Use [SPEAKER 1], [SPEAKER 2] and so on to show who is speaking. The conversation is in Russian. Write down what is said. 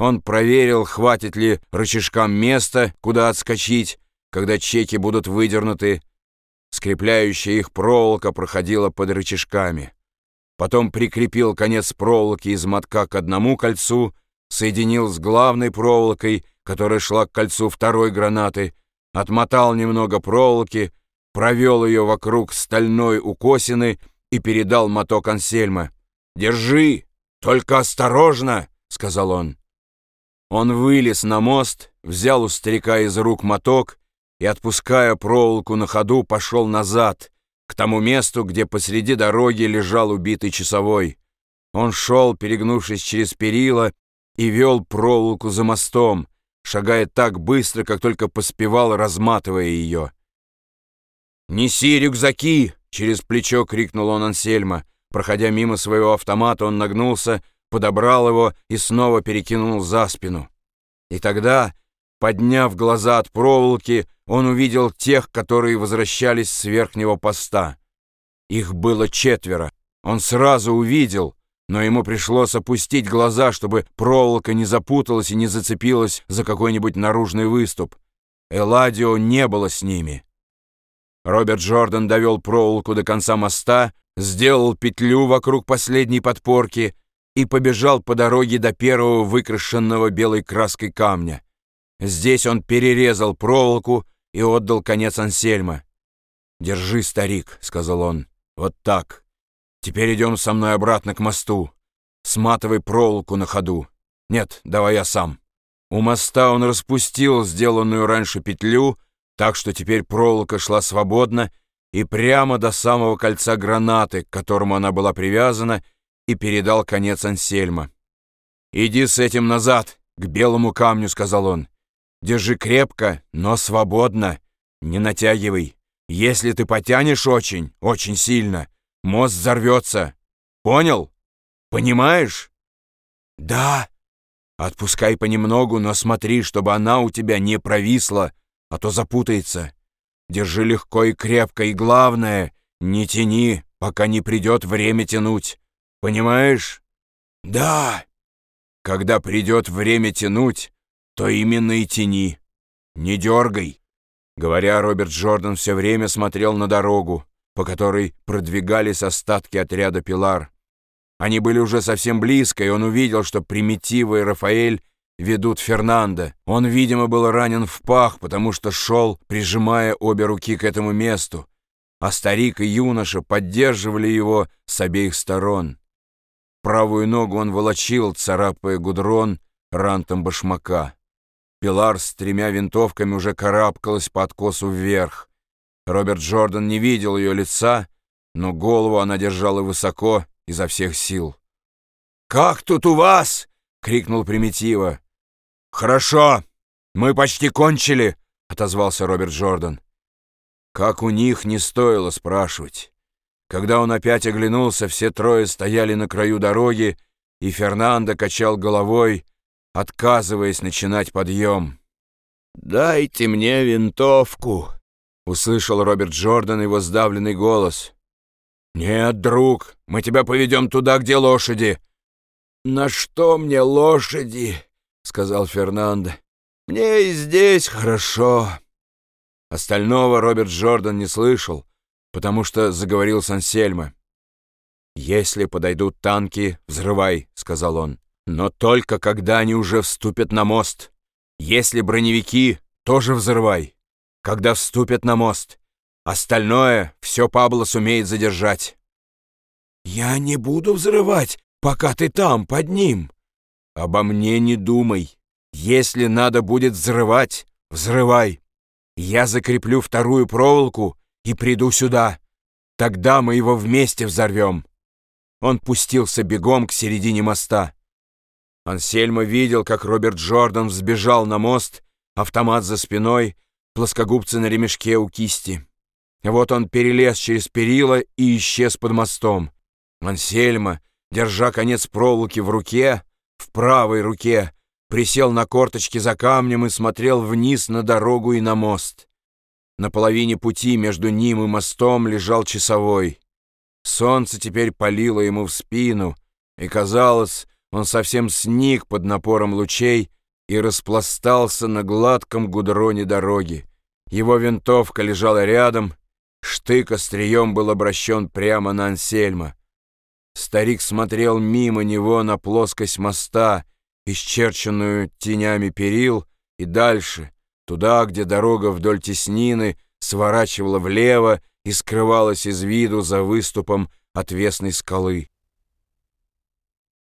[SPEAKER 1] Он проверил, хватит ли рычажкам места, куда отскочить, когда чеки будут выдернуты. Скрепляющая их проволока проходила под рычажками. Потом прикрепил конец проволоки из мотка к одному кольцу, соединил с главной проволокой, которая шла к кольцу второй гранаты, отмотал немного проволоки, провел ее вокруг стальной укосины и передал моток Ансельма. «Держи, только осторожно!» — сказал он. Он вылез на мост, взял у старика из рук моток и, отпуская проволоку на ходу, пошел назад, к тому месту, где посреди дороги лежал убитый часовой. Он шел, перегнувшись через перила, и вел проволоку за мостом, шагая так быстро, как только поспевал, разматывая ее. «Неси рюкзаки!» — через плечо крикнул он Ансельма. Проходя мимо своего автомата, он нагнулся, подобрал его и снова перекинул за спину. И тогда, подняв глаза от проволоки, он увидел тех, которые возвращались с верхнего поста. Их было четверо. Он сразу увидел, но ему пришлось опустить глаза, чтобы проволока не запуталась и не зацепилась за какой-нибудь наружный выступ. Эладио не было с ними. Роберт Джордан довел проволоку до конца моста, сделал петлю вокруг последней подпорки и побежал по дороге до первого выкрашенного белой краской камня. Здесь он перерезал проволоку и отдал конец Ансельма. «Держи, старик», — сказал он, — «вот так. Теперь идем со мной обратно к мосту. Сматывай проволоку на ходу. Нет, давай я сам». У моста он распустил сделанную раньше петлю, так что теперь проволока шла свободно и прямо до самого кольца гранаты, к которому она была привязана, и передал конец Ансельма. «Иди с этим назад, к белому камню», — сказал он. «Держи крепко, но свободно. Не натягивай. Если ты потянешь очень, очень сильно, мост взорвется. Понял? Понимаешь?» «Да». «Отпускай понемногу, но смотри, чтобы она у тебя не провисла, а то запутается. Держи легко и крепко, и главное, не тяни, пока не придет время тянуть. Понимаешь? Да. Когда придет время тянуть, то именно и тяни. Не дергай. Говоря, Роберт Джордан все время смотрел на дорогу, по которой продвигались остатки отряда «Пилар». Они были уже совсем близко, и он увидел, что Примитива и Рафаэль ведут Фернандо. Он, видимо, был ранен в пах, потому что шел, прижимая обе руки к этому месту, а старик и юноша поддерживали его с обеих сторон. Правую ногу он волочил, царапая гудрон рантом башмака. Пилар с тремя винтовками уже карабкалась по откосу вверх. Роберт Джордан не видел ее лица, но голову она держала высоко изо всех сил. «Как тут у вас?» — крикнул Примитива. «Хорошо, мы почти кончили», — отозвался Роберт Джордан. Как у них не стоило спрашивать. Когда он опять оглянулся, все трое стояли на краю дороги, и Фернандо качал головой, отказываясь начинать подъем. «Дайте мне винтовку», — услышал Роберт Джордан его сдавленный голос. «Нет, друг, мы тебя поведем туда, где лошади». «На что мне лошади?» — сказал Фернандо. «Мне и здесь хорошо». Остального Роберт Джордан не слышал, потому что заговорил с Ансельмо. «Если подойдут танки, взрывай», — сказал он. «Но только когда они уже вступят на мост. Если броневики, тоже взрывай. Когда вступят на мост. Остальное все Пабло сумеет задержать». «Я не буду взрывать, пока ты там, под ним», Обо мне не думай. Если надо будет взрывать, взрывай. Я закреплю вторую проволоку и приду сюда. Тогда мы его вместе взорвем. Он пустился бегом к середине моста. Ансельмо видел, как Роберт Джордан взбежал на мост, автомат за спиной, плоскогубцы на ремешке у кисти. Вот он перелез через перила и исчез под мостом. Ансельмо, держа конец проволоки в руке, в правой руке, присел на корточки за камнем и смотрел вниз на дорогу и на мост. На половине пути между ним и мостом лежал часовой. Солнце теперь палило ему в спину, и казалось, Он совсем сник под напором лучей и распластался на гладком гудроне дороги. Его винтовка лежала рядом, штык острием был обращен прямо на Ансельма. Старик смотрел мимо него на плоскость моста, исчерченную тенями перил, и дальше, туда, где дорога вдоль теснины сворачивала влево и скрывалась из виду за выступом отвесной скалы.